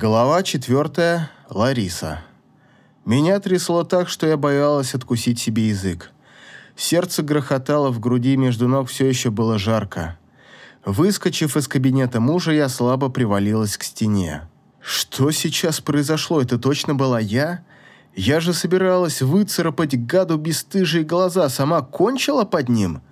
Глава четвертая. Лариса. Меня трясло так, что я боялась откусить себе язык. Сердце грохотало в груди, между ног все еще было жарко. Выскочив из кабинета мужа, я слабо привалилась к стене. Что сейчас произошло? Это точно была я? Я же собиралась выцарапать гаду бесстыжие глаза, сама кончила под ним?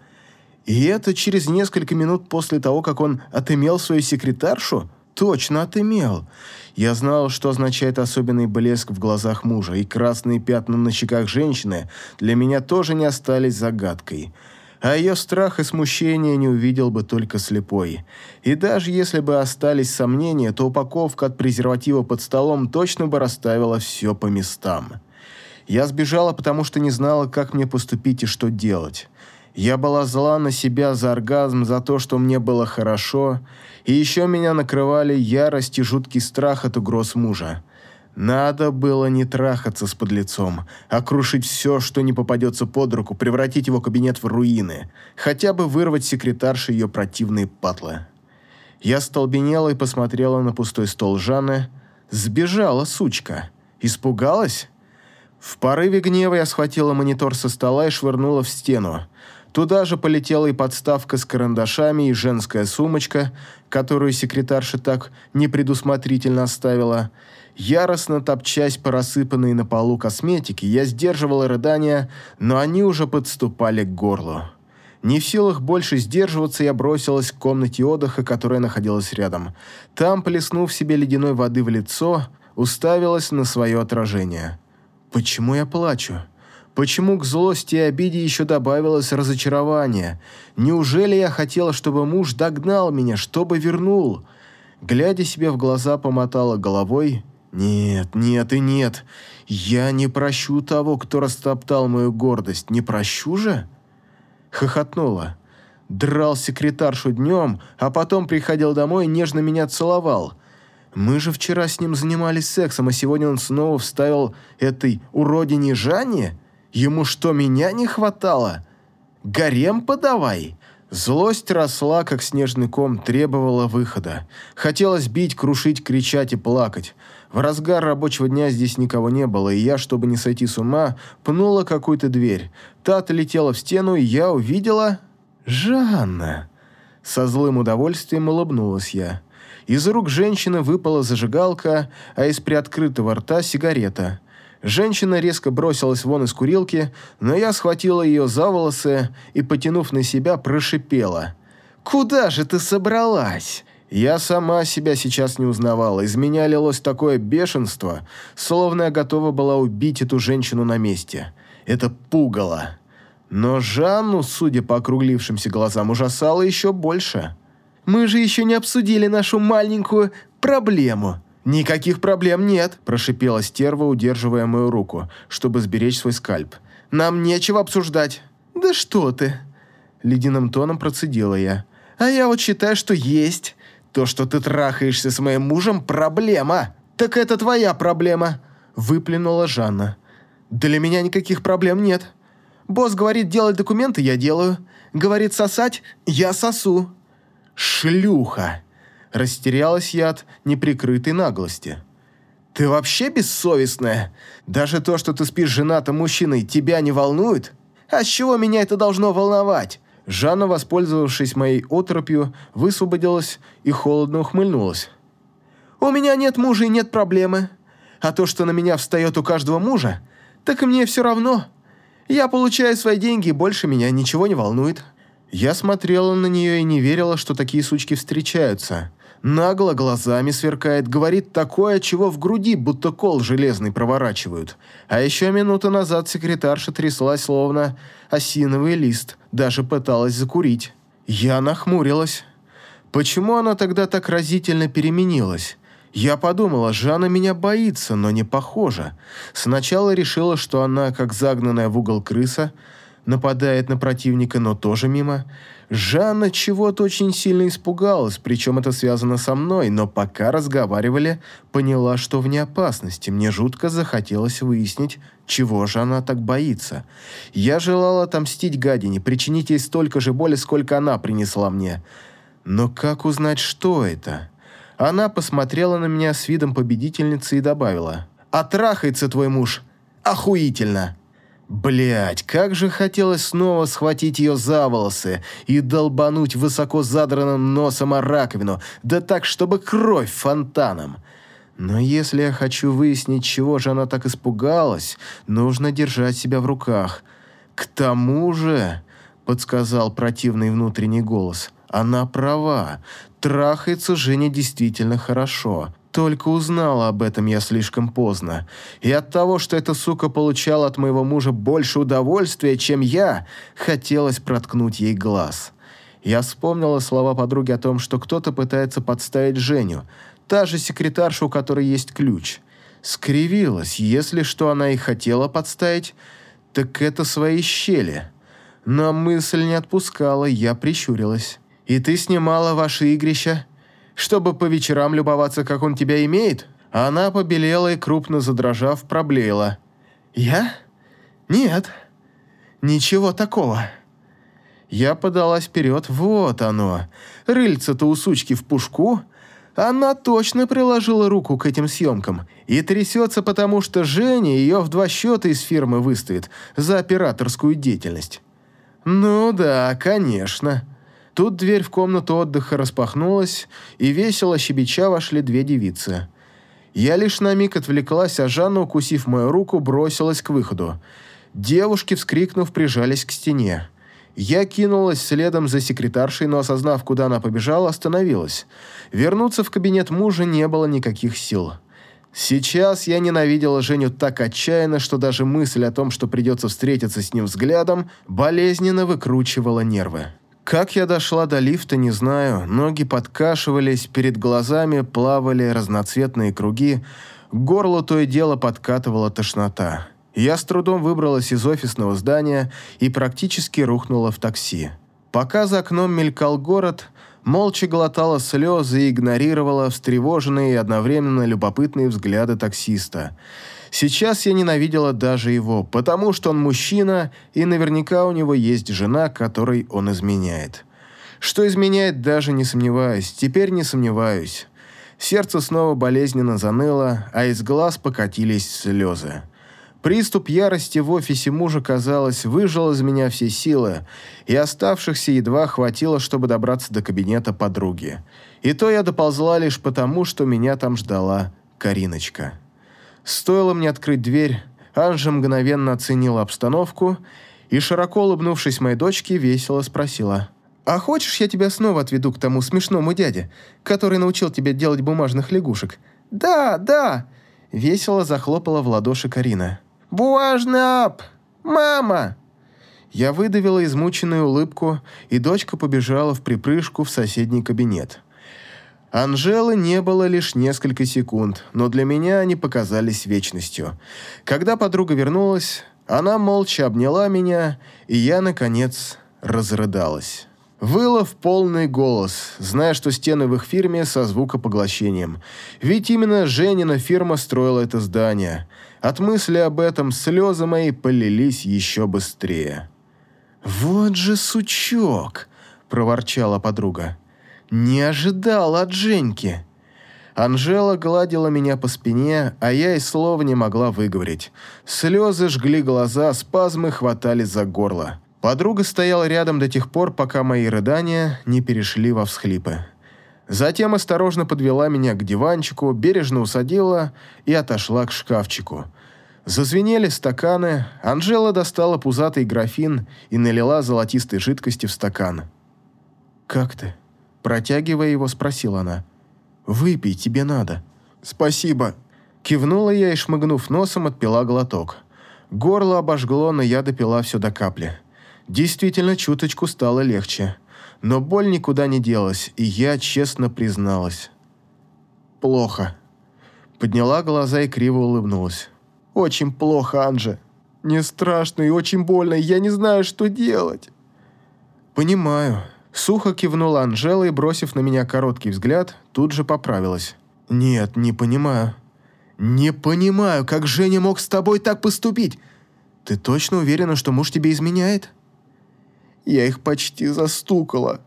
И это через несколько минут после того, как он отымел свою секретаршу? Точно отымел. Я знал, что означает особенный блеск в глазах мужа, и красные пятна на щеках женщины для меня тоже не остались загадкой. А ее страх и смущение не увидел бы только слепой. И даже если бы остались сомнения, то упаковка от презерватива под столом точно бы расставила все по местам. Я сбежала, потому что не знала, как мне поступить и что делать. Я была зла на себя за оргазм, за то, что мне было хорошо, и еще меня накрывали ярость и жуткий страх от угроз мужа. Надо было не трахаться с подлецом, а крушить все, что не попадется под руку, превратить его кабинет в руины, хотя бы вырвать секретарши ее противные патлы. Я столбенела и посмотрела на пустой стол Жанны. Сбежала, сучка. Испугалась? В порыве гнева я схватила монитор со стола и швырнула в стену. Туда же полетела и подставка с карандашами, и женская сумочка, которую секретарша так непредусмотрительно оставила. Яростно топчась по рассыпанной на полу косметике, я сдерживала рыдания, но они уже подступали к горлу. Не в силах больше сдерживаться, я бросилась к комнате отдыха, которая находилась рядом. Там, плеснув себе ледяной воды в лицо, уставилась на свое отражение. «Почему я плачу?» Почему к злости и обиде еще добавилось разочарование? Неужели я хотела, чтобы муж догнал меня, чтобы вернул? Глядя себе в глаза, помотала головой. Нет, нет и нет. Я не прощу того, кто растоптал мою гордость. Не прощу же? Хохотнула. Драл секретаршу днем, а потом приходил домой и нежно меня целовал. Мы же вчера с ним занимались сексом, а сегодня он снова вставил этой уродине Жанне? Ему что, меня не хватало? Гарем подавай!» Злость росла, как снежный ком, требовала выхода. Хотелось бить, крушить, кричать и плакать. В разгар рабочего дня здесь никого не было, и я, чтобы не сойти с ума, пнула какую-то дверь. Та отлетела в стену, и я увидела... «Жанна!» Со злым удовольствием улыбнулась я. Из рук женщины выпала зажигалка, а из приоткрытого рта сигарета. Женщина резко бросилась вон из курилки, но я схватила ее за волосы и, потянув на себя, прошипела. «Куда же ты собралась?» Я сама себя сейчас не узнавала. Из меня лилось такое бешенство, словно я готова была убить эту женщину на месте. Это пугало. Но Жанну, судя по округлившимся глазам, ужасало еще больше. «Мы же еще не обсудили нашу маленькую проблему», «Никаких проблем нет», – прошипела стерва, удерживая мою руку, чтобы сберечь свой скальп. «Нам нечего обсуждать». «Да что ты!» – ледяным тоном процедила я. «А я вот считаю, что есть. То, что ты трахаешься с моим мужем – проблема. Так это твоя проблема», – выплюнула Жанна. «Для меня никаких проблем нет. Босс говорит делать документы – я делаю. Говорит сосать – я сосу». «Шлюха!» Растерялась я от неприкрытой наглости. «Ты вообще бессовестная? Даже то, что ты спишь женатым мужчиной, тебя не волнует? А с чего меня это должно волновать?» Жанна, воспользовавшись моей отропью, высвободилась и холодно ухмыльнулась. «У меня нет мужа и нет проблемы. А то, что на меня встает у каждого мужа, так мне все равно. Я получаю свои деньги, и больше меня ничего не волнует». Я смотрела на нее и не верила, что такие сучки встречаются нагло глазами сверкает, говорит такое, чего в груди будто кол железный проворачивают. А еще минуту назад секретарша тряслась, словно осиновый лист, даже пыталась закурить. Я нахмурилась. Почему она тогда так разительно переменилась? Я подумала, Жанна меня боится, но не похоже. Сначала решила, что она, как загнанная в угол крыса, нападает на противника, но тоже мимо. Жанна чего-то очень сильно испугалась, причем это связано со мной, но пока разговаривали, поняла, что вне опасности. Мне жутко захотелось выяснить, чего же она так боится. Я желала отомстить гадине, причинить ей столько же боли, сколько она принесла мне. Но как узнать, что это? Она посмотрела на меня с видом победительницы и добавила. «А трахается твой муж? Охуительно!» Блять, как же хотелось снова схватить ее за волосы и долбануть высоко задранным носом о раковину, да так, чтобы кровь фонтаном. Но если я хочу выяснить, чего же она так испугалась, нужно держать себя в руках. К тому же, подсказал противный внутренний голос, она права. Трахается Женя действительно хорошо. Только узнала об этом я слишком поздно. И от того, что эта сука получала от моего мужа больше удовольствия, чем я, хотелось проткнуть ей глаз. Я вспомнила слова подруги о том, что кто-то пытается подставить Женю, та же секретарша, у которой есть ключ. Скривилась, если что она и хотела подставить, так это свои щели. Но мысль не отпускала, я прищурилась. «И ты снимала ваши игрища?» Чтобы по вечерам любоваться, как он тебя имеет?» Она побелела и, крупно задрожав, проблеяла. «Я? Нет. Ничего такого». Я подалась вперед. Вот оно. Рыльце-то у сучки в пушку. Она точно приложила руку к этим съемкам. И трясется, потому что Женя ее в два счета из фирмы выставит за операторскую деятельность. «Ну да, конечно». Тут дверь в комнату отдыха распахнулась, и весело щебеча вошли две девицы. Я лишь на миг отвлеклась, а Жанна, укусив мою руку, бросилась к выходу. Девушки, вскрикнув, прижались к стене. Я кинулась следом за секретаршей, но, осознав, куда она побежала, остановилась. Вернуться в кабинет мужа не было никаких сил. Сейчас я ненавидела Женю так отчаянно, что даже мысль о том, что придется встретиться с ним взглядом, болезненно выкручивала нервы. Как я дошла до лифта, не знаю. Ноги подкашивались, перед глазами плавали разноцветные круги, к горлу то и дело подкатывала тошнота. Я с трудом выбралась из офисного здания и практически рухнула в такси. Пока за окном мелькал город, молча глотала слезы и игнорировала встревоженные и одновременно любопытные взгляды таксиста – Сейчас я ненавидела даже его, потому что он мужчина, и наверняка у него есть жена, которой он изменяет. Что изменяет, даже не сомневаюсь. Теперь не сомневаюсь. Сердце снова болезненно заныло, а из глаз покатились слезы. Приступ ярости в офисе мужа, казалось, выжил из меня все силы, и оставшихся едва хватило, чтобы добраться до кабинета подруги. И то я доползла лишь потому, что меня там ждала Кариночка. Стоило мне открыть дверь, Анжа мгновенно оценила обстановку и, широко улыбнувшись моей дочке, весело спросила. «А хочешь, я тебя снова отведу к тому смешному дяде, который научил тебя делать бумажных лягушек?» «Да, да!» – весело захлопала в ладоши Карина. «Буажнап! Мама!» Я выдавила измученную улыбку, и дочка побежала в припрыжку в соседний кабинет. Анжелы не было лишь несколько секунд, но для меня они показались вечностью. Когда подруга вернулась, она молча обняла меня, и я, наконец, разрыдалась. Выла в полный голос, зная, что стены в их фирме со звукопоглощением. Ведь именно Женина фирма строила это здание. От мысли об этом слезы мои полились еще быстрее. «Вот же сучок!» – проворчала подруга. Не ожидал от Женьки. Анжела гладила меня по спине, а я и слова не могла выговорить. Слезы жгли глаза, спазмы хватали за горло. Подруга стояла рядом до тех пор, пока мои рыдания не перешли во всхлипы. Затем осторожно подвела меня к диванчику, бережно усадила и отошла к шкафчику. Зазвенели стаканы, Анжела достала пузатый графин и налила золотистой жидкости в стакан. «Как ты?» Протягивая его, спросила она. «Выпей, тебе надо». «Спасибо». Кивнула я и, шмыгнув носом, отпила глоток. Горло обожгло, но я допила все до капли. Действительно, чуточку стало легче. Но боль никуда не делась, и я честно призналась. «Плохо». Подняла глаза и криво улыбнулась. «Очень плохо, Анже. Мне страшно и очень больно, и я не знаю, что делать». «Понимаю», Сухо кивнула Анжела и, бросив на меня короткий взгляд, тут же поправилась. «Нет, не понимаю». «Не понимаю, как Женя мог с тобой так поступить? Ты точно уверена, что муж тебе изменяет?» «Я их почти застукала».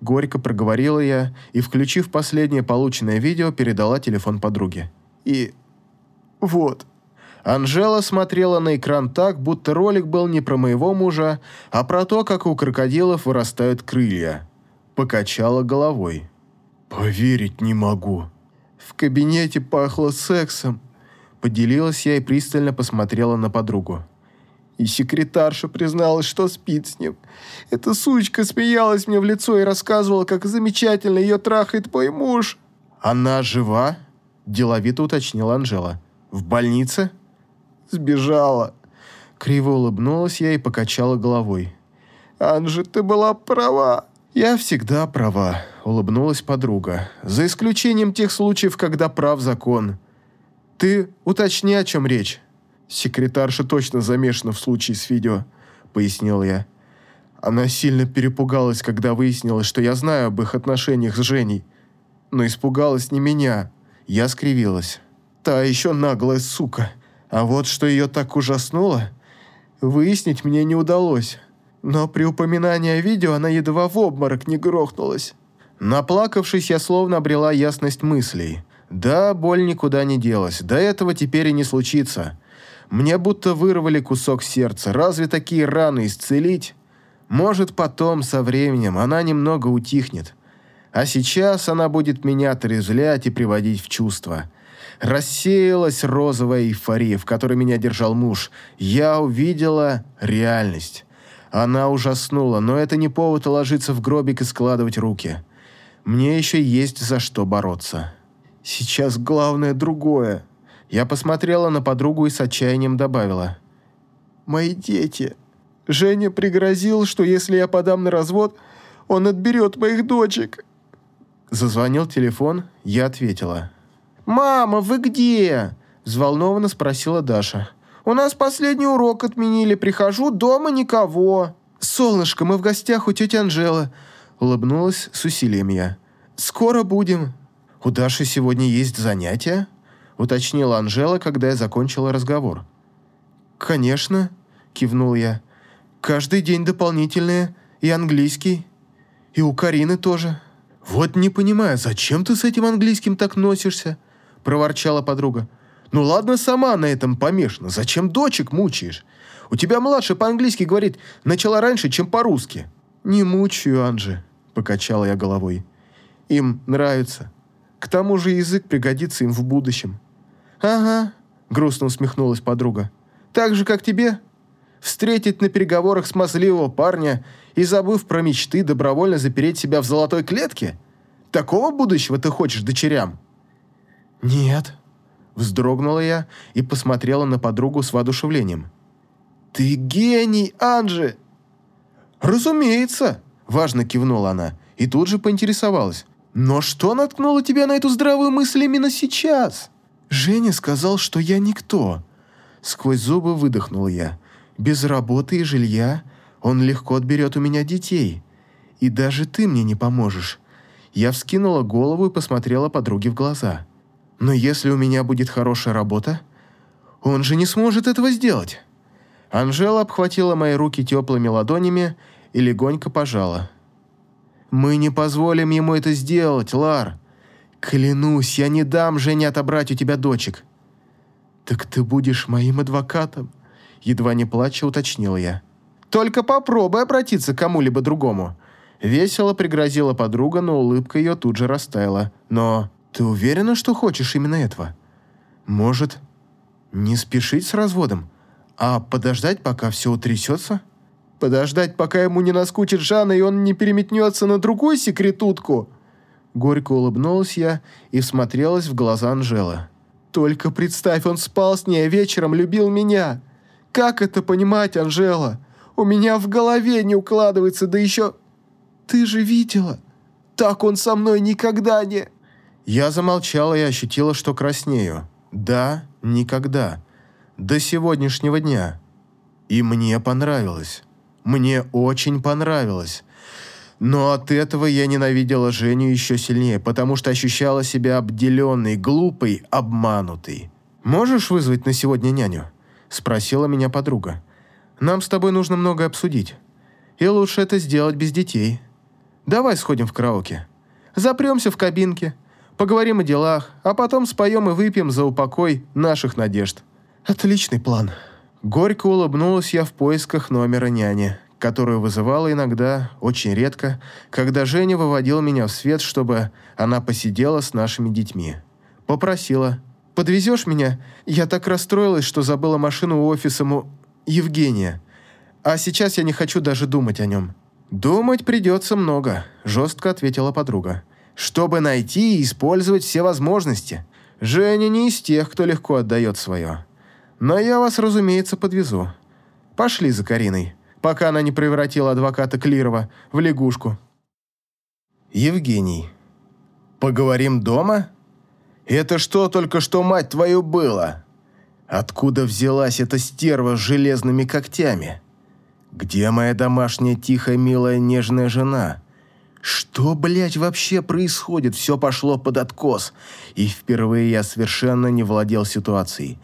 Горько проговорила я и, включив последнее полученное видео, передала телефон подруге. И... вот. Анжела смотрела на экран так, будто ролик был не про моего мужа, а про то, как у крокодилов вырастают крылья. Покачала головой. «Поверить не могу». В кабинете пахло сексом. Поделилась я и пристально посмотрела на подругу. И секретарша призналась, что спит с ним. Эта сучка смеялась мне в лицо и рассказывала, как замечательно ее трахает мой муж. «Она жива?» – деловито уточнила Анжела. «В больнице?» «Сбежала». Криво улыбнулась я и покачала головой. «Анжи, ты была права». «Я всегда права», – улыбнулась подруга. «За исключением тех случаев, когда прав закон. Ты уточни, о чем речь». «Секретарша точно замешана в случае с видео», — пояснил я. Она сильно перепугалась, когда выяснилось, что я знаю об их отношениях с Женей. Но испугалась не меня. Я скривилась. Та еще наглая сука. А вот что ее так ужаснуло, выяснить мне не удалось. Но при упоминании о видео она едва в обморок не грохнулась. Наплакавшись, я словно обрела ясность мыслей. Да, боль никуда не делась. До этого теперь и не случится. Мне будто вырвали кусок сердца. Разве такие раны исцелить? Может, потом, со временем, она немного утихнет. А сейчас она будет меня отрезвлять и приводить в чувство. Рассеялась розовая эйфория, в которой меня держал муж. Я увидела реальность. Она ужаснула, но это не повод ложиться в гробик и складывать руки. Мне еще есть за что бороться. Сейчас главное другое. Я посмотрела на подругу и с отчаянием добавила. «Мои дети. Женя пригрозил, что если я подам на развод, он отберет моих дочек». Зазвонил телефон, я ответила. «Мама, вы где?» – взволнованно спросила Даша. «У нас последний урок отменили, прихожу, дома никого». «Солнышко, мы в гостях у тети Анжелы», – улыбнулась с усилием я. «Скоро будем». «У Даши сегодня есть занятия?» уточнила Анжела, когда я закончила разговор. «Конечно», – кивнул я. «Каждый день дополнительные, и английский, и у Карины тоже». «Вот не понимаю, зачем ты с этим английским так носишься?» – проворчала подруга. «Ну ладно, сама на этом помешана. Зачем дочек мучаешь? У тебя младший по-английски говорит, начала раньше, чем по-русски». «Не мучаю, Анжи», – покачала я головой. «Им нравится. К тому же язык пригодится им в будущем». «Ага», — грустно усмехнулась подруга. «Так же, как тебе? Встретить на переговорах смазливого парня и, забыв про мечты, добровольно запереть себя в золотой клетке? Такого будущего ты хочешь дочерям?» «Нет», — вздрогнула я и посмотрела на подругу с воодушевлением. «Ты гений, Анжи!» «Разумеется!» – важно кивнула она и тут же поинтересовалась. «Но что наткнуло тебя на эту здравую мысль именно сейчас?» «Женя сказал, что я никто». Сквозь зубы выдохнул я. «Без работы и жилья он легко отберет у меня детей. И даже ты мне не поможешь». Я вскинула голову и посмотрела подруге в глаза. «Но если у меня будет хорошая работа, он же не сможет этого сделать». Анжела обхватила мои руки теплыми ладонями и легонько пожала. «Мы не позволим ему это сделать, Лар. Клянусь, я не дам Жене отобрать у тебя дочек». «Так ты будешь моим адвокатом?» Едва не плача уточнил я. «Только попробуй обратиться к кому-либо другому». Весело пригрозила подруга, но улыбка ее тут же растаяла. «Но ты уверена, что хочешь именно этого? Может, не спешить с разводом, а подождать, пока все утрясется?» Подождать, пока ему не наскучит Жанна, и он не переметнется на другую секретутку?» Горько улыбнулась я и всмотрелась в глаза Анжелы. «Только представь, он спал с ней, а вечером любил меня. Как это понимать, Анжела? У меня в голове не укладывается, да еще... Ты же видела? Так он со мной никогда не...» Я замолчала и ощутила, что краснею. «Да, никогда. До сегодняшнего дня. И мне понравилось». Мне очень понравилось. Но от этого я ненавидела Женю еще сильнее, потому что ощущала себя обделенной, глупой, обманутой. «Можешь вызвать на сегодня няню?» – спросила меня подруга. «Нам с тобой нужно многое обсудить. И лучше это сделать без детей». Давай сходим в караоке. Запремся в кабинке, поговорим о делах, а потом споем и выпьем за упокой наших надежд. Отличный план. Горько улыбнулась я в поисках номера няни, которую вызывала иногда, очень редко, когда Женя выводил меня в свет, чтобы она посидела с нашими детьми. Попросила. «Подвезешь меня? Я так расстроилась, что забыла машину у офиса му... Евгения. А сейчас я не хочу даже думать о нем». «Думать придется много», – жестко ответила подруга. «Чтобы найти и использовать все возможности. Женя не из тех, кто легко отдает свое. Но я вас, разумеется, подвезу. Пошли за Кариной, пока она не превратила адвоката Клирова в лягушку». Евгений. «Поговорим дома? Это что только что, мать твою, было? Откуда взялась эта стерва с железными когтями?» Где моя домашняя, тихая, милая, нежная жена? Что, блядь, вообще происходит? Все пошло под откос. И впервые я совершенно не владел ситуацией.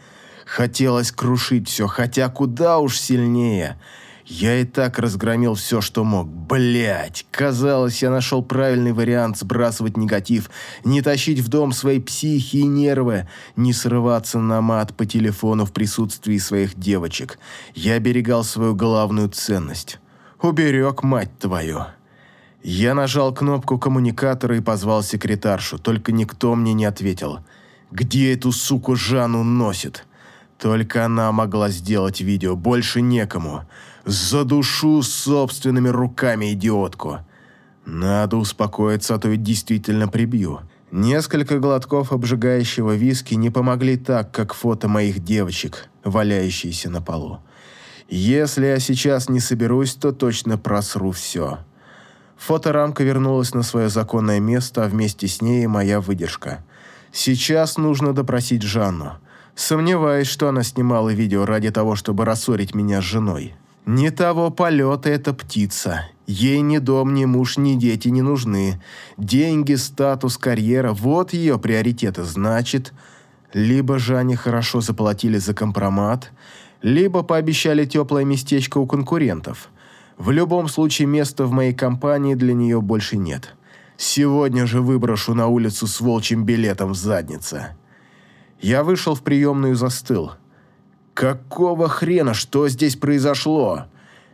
Хотелось крушить все, хотя куда уж сильнее. Я и так разгромил все, что мог. Блять, казалось, я нашел правильный вариант сбрасывать негатив, не тащить в дом свои психи и нервы, не срываться на мат по телефону в присутствии своих девочек. Я берегал свою главную ценность. Уберег, мать твою. Я нажал кнопку коммуникатора и позвал секретаршу, только никто мне не ответил. Где эту суку Жанну носит? Только она могла сделать видео, больше некому. Задушу собственными руками идиотку. Надо успокоиться, а то ведь действительно прибью. Несколько глотков обжигающего виски не помогли так, как фото моих девочек, валяющиеся на полу. Если я сейчас не соберусь, то точно просру все. Фоторамка вернулась на свое законное место, а вместе с ней моя выдержка. Сейчас нужно допросить Жанну. Сомневаюсь, что она снимала видео ради того, чтобы рассорить меня с женой. Не того полета эта птица. Ей ни дом, ни муж, ни дети не нужны. Деньги, статус, карьера – вот ее приоритеты. Значит, либо Жанне хорошо заплатили за компромат, либо пообещали теплое местечко у конкурентов. В любом случае, места в моей компании для нее больше нет. Сегодня же выброшу на улицу с волчьим билетом в заднице. Я вышел в приемную и застыл – Какого хрена? Что здесь произошло?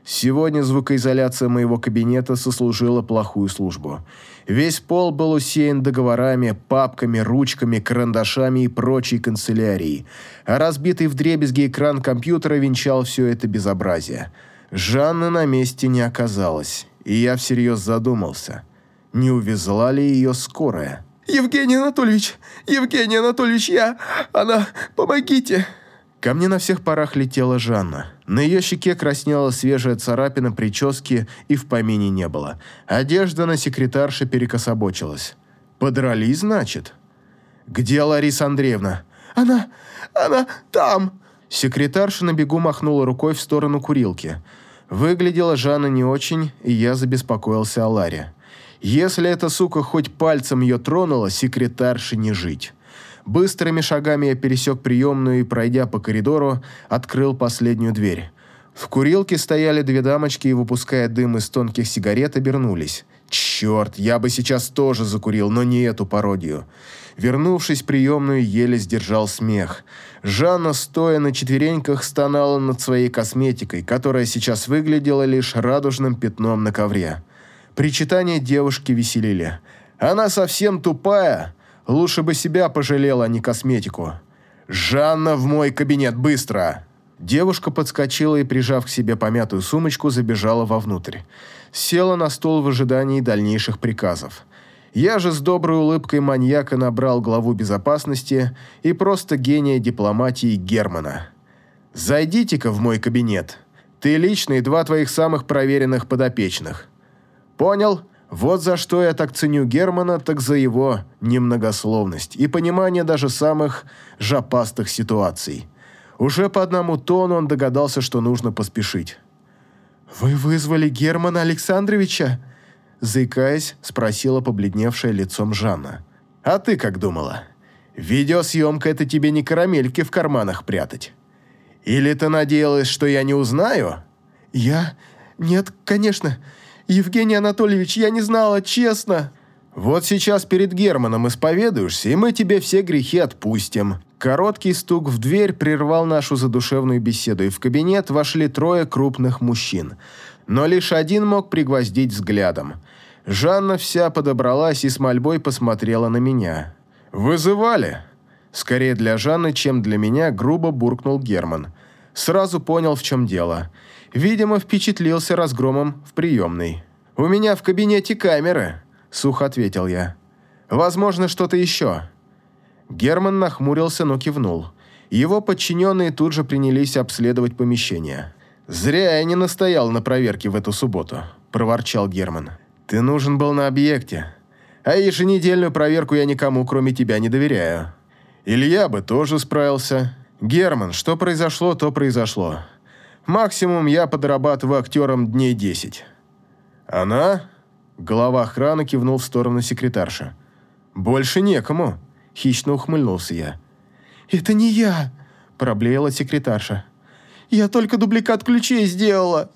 Сегодня звукоизоляция моего кабинета сослужила плохую службу. Весь пол был усеян договорами, папками, ручками, карандашами и прочей канцелярией, а разбитый вдребезги экран компьютера венчал все это безобразие. Жанны на месте не оказалось, и я всерьез задумался, не увезла ли ее скорая. «Евгений Анатольевич! Евгений Анатольевич, я... Она... Помогите!» Ко мне на всех парах летела Жанна. На ее щеке краснела свежая царапина прически и в помине не было. Одежда на секретарше перекособочилась. «Подрались, значит?» «Где Лариса Андреевна?» «Она... она там!» Секретарша на бегу махнула рукой в сторону курилки. Выглядела Жанна не очень, и я забеспокоился о Ларе. Если эта сука хоть пальцем ее тронула, секретарше не жить. Быстрыми шагами я пересек приемную и, пройдя по коридору, открыл последнюю дверь. В курилке стояли две дамочки и, выпуская дым из тонких сигарет, обернулись. Черт, я бы сейчас тоже закурил, но не эту пародию. Вернувшись в приемную, еле сдержал смех. Жанна, стоя на четвереньках, стонала над своей косметикой, которая сейчас выглядела лишь радужным пятном на ковре. Причитания девушки веселили. «Она совсем тупая!» Лучше бы себя пожалела, а не косметику. «Жанна, в мой кабинет, быстро!» Девушка подскочила и, прижав к себе помятую сумочку, забежала вовнутрь. Села на стол в ожидании дальнейших приказов. Я же с доброй улыбкой маньяка набрал главу безопасности и просто гения дипломатии Германа. «Зайдите-ка в мой кабинет. Ты лично и два твоих самых проверенных подопечных». «Понял?» Вот за что я так ценю Германа, так за его немногословность и понимание даже самых жопастых ситуаций. Уже по одному тону он догадался, что нужно поспешить. «Вы вызвали Германа Александровича?» Заикаясь, спросила побледневшая лицом Жанна. «А ты как думала? Видеосъемка – это тебе не карамельки в карманах прятать. Или ты надеялась, что я не узнаю?» «Я? Нет, конечно. Евгений Анатольевич, я не знала, честно!» «Вот сейчас перед Германом исповедуешься, и мы тебе все грехи отпустим». Короткий стук в дверь прервал нашу задушевную беседу, и в кабинет вошли трое крупных мужчин. Но лишь один мог пригвоздить взглядом. Жанна вся подобралась и с мольбой посмотрела на меня. «Вызывали?» Скорее для Жанны, чем для меня, грубо буркнул Герман. Сразу понял, в чем дело. Видимо, впечатлился разгромом в приемной. «У меня в кабинете камеры», – сухо ответил я. «Возможно, что-то еще». Герман нахмурился, но кивнул. Его подчиненные тут же принялись обследовать помещение. «Зря я не настоял на проверке в эту субботу», – проворчал Герман. «Ты нужен был на объекте. А еженедельную проверку я никому, кроме тебя, не доверяю». Илья бы тоже справился. Герман, что произошло, то произошло. Максимум я подрабатываю актером дней десять. Она? Глава охраны кивнул в сторону секретарши. Больше некому. Хищно ухмыльнулся я. «Это не я!» – проблеяла секретарша. «Я только дубликат ключей сделала!»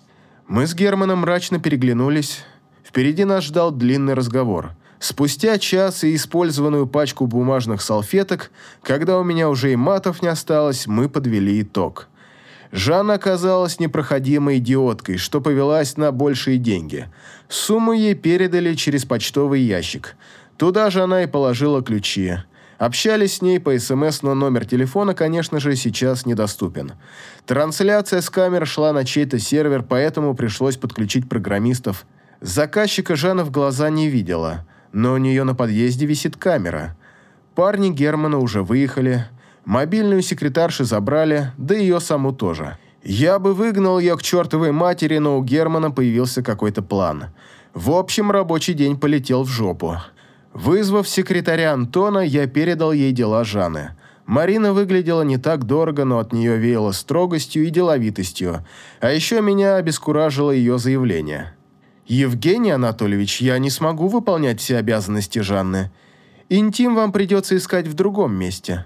Мы с Германом мрачно переглянулись. Впереди нас ждал длинный разговор. Спустя час и использованную пачку бумажных салфеток, когда у меня уже и матов не осталось, мы подвели итог. Жанна оказалась непроходимой идиоткой, что повелась на большие деньги. Сумму ей передали через почтовый ящик. Туда же она и положила ключи. Общались с ней по СМС, но номер телефона, конечно же, сейчас недоступен. Трансляция с камер шла на чей-то сервер, поэтому пришлось подключить программистов. Заказчика Жанна в глаза не видела – но у нее на подъезде висит камера. Парни Германа уже выехали, мобильную секретарши забрали, да ее саму тоже. Я бы выгнал ее к чертовой матери, но у Германа появился какой-то план. В общем, рабочий день полетел в жопу. Вызвав секретаря Антона, я передал ей дела Жанны. Марина выглядела не так дорого, но от нее веяло строгостью и деловитостью. А еще меня обескуражило ее заявление. «Евгений Анатольевич, я не смогу выполнять все обязанности Жанны. Интим вам придется искать в другом месте».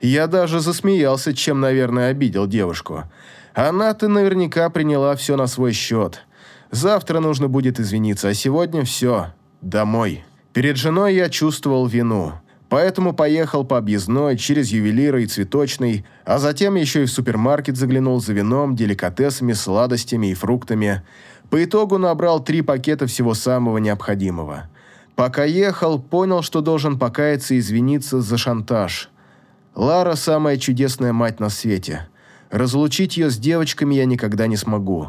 Я даже засмеялся, чем, наверное, обидел девушку. Она-то наверняка приняла все на свой счет. Завтра нужно будет извиниться, а сегодня все. Домой. Перед женой я чувствовал вину. Поэтому поехал по объездной, через ювелира и цветочный, а затем еще и в супермаркет заглянул за вином, деликатесами, сладостями и фруктами – по итогу набрал три пакета всего самого необходимого. Пока ехал, понял, что должен покаяться и извиниться за шантаж. Лара – самая чудесная мать на свете. Разлучить ее с девочками я никогда не смогу.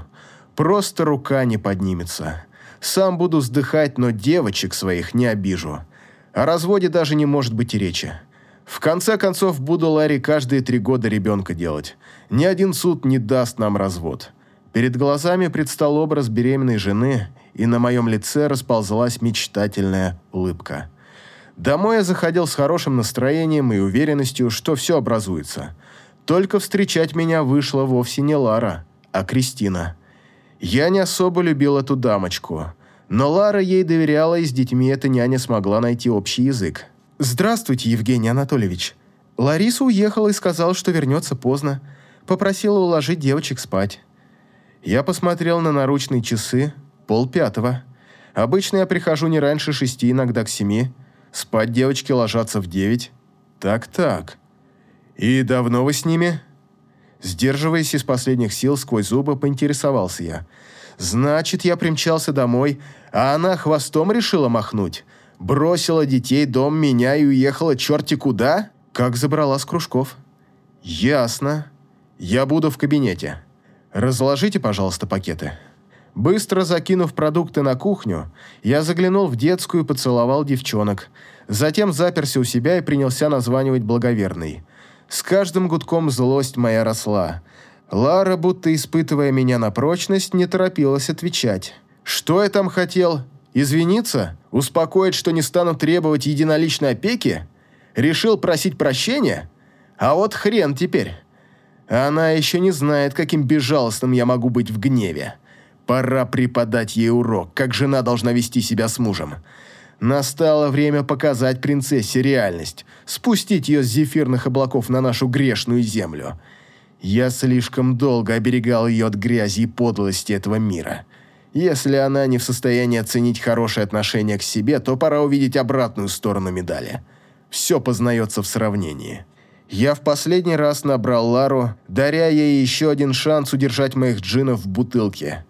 Просто рука не поднимется. Сам буду вздыхать, но девочек своих не обижу. О разводе даже не может быть и речи. В конце концов, буду Ларе каждые три года ребенка делать. Ни один суд не даст нам развод. Перед глазами предстал образ беременной жены, и на моем лице расползлась мечтательная улыбка. Домой я заходил с хорошим настроением и уверенностью, что все образуется. Только встречать меня вышла вовсе не Лара, а Кристина. Я не особо любил эту дамочку, но Лара ей доверяла, и с детьми эта няня смогла найти общий язык. «Здравствуйте, Евгений Анатольевич. Лариса уехала и сказала, что вернется поздно. Попросила уложить девочек спать». Я посмотрел на наручные часы. Пол пятого. Обычно я прихожу не раньше шести, иногда к семи. Спать девочки ложатся в девять. Так-так. И давно вы с ними? Сдерживаясь из последних сил, сквозь зубы поинтересовался я. Значит, я примчался домой, а она хвостом решила махнуть. Бросила детей, дом, меня и уехала черти куда? Как забрала с кружков. Ясно. Я буду в кабинете. «Разложите, пожалуйста, пакеты». Быстро закинув продукты на кухню, я заглянул в детскую и поцеловал девчонок. Затем заперся у себя и принялся названивать благоверный. С каждым гудком злость моя росла. Лара, будто испытывая меня на прочность, не торопилась отвечать. «Что я там хотел? Извиниться? Успокоить, что не стану требовать единоличной опеки? Решил просить прощения? А вот хрен теперь!» Она еще не знает, каким безжалостным я могу быть в гневе. Пора преподать ей урок, как жена должна вести себя с мужем. Настало время показать принцессе реальность, спустить ее с зефирных облаков на нашу грешную землю. Я слишком долго оберегал ее от грязи и подлости этого мира. Если она не в состоянии оценить хорошее отношение к себе, то пора увидеть обратную сторону медали. Все познается в сравнении. Я в последний раз набрал Лару, даря ей еще один шанс удержать моих джинов в бутылке.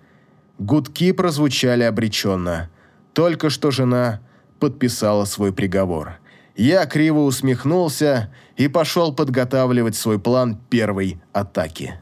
Гудки прозвучали обреченно. Только что жена подписала свой приговор. Я криво усмехнулся и пошел подготавливать свой план первой атаки.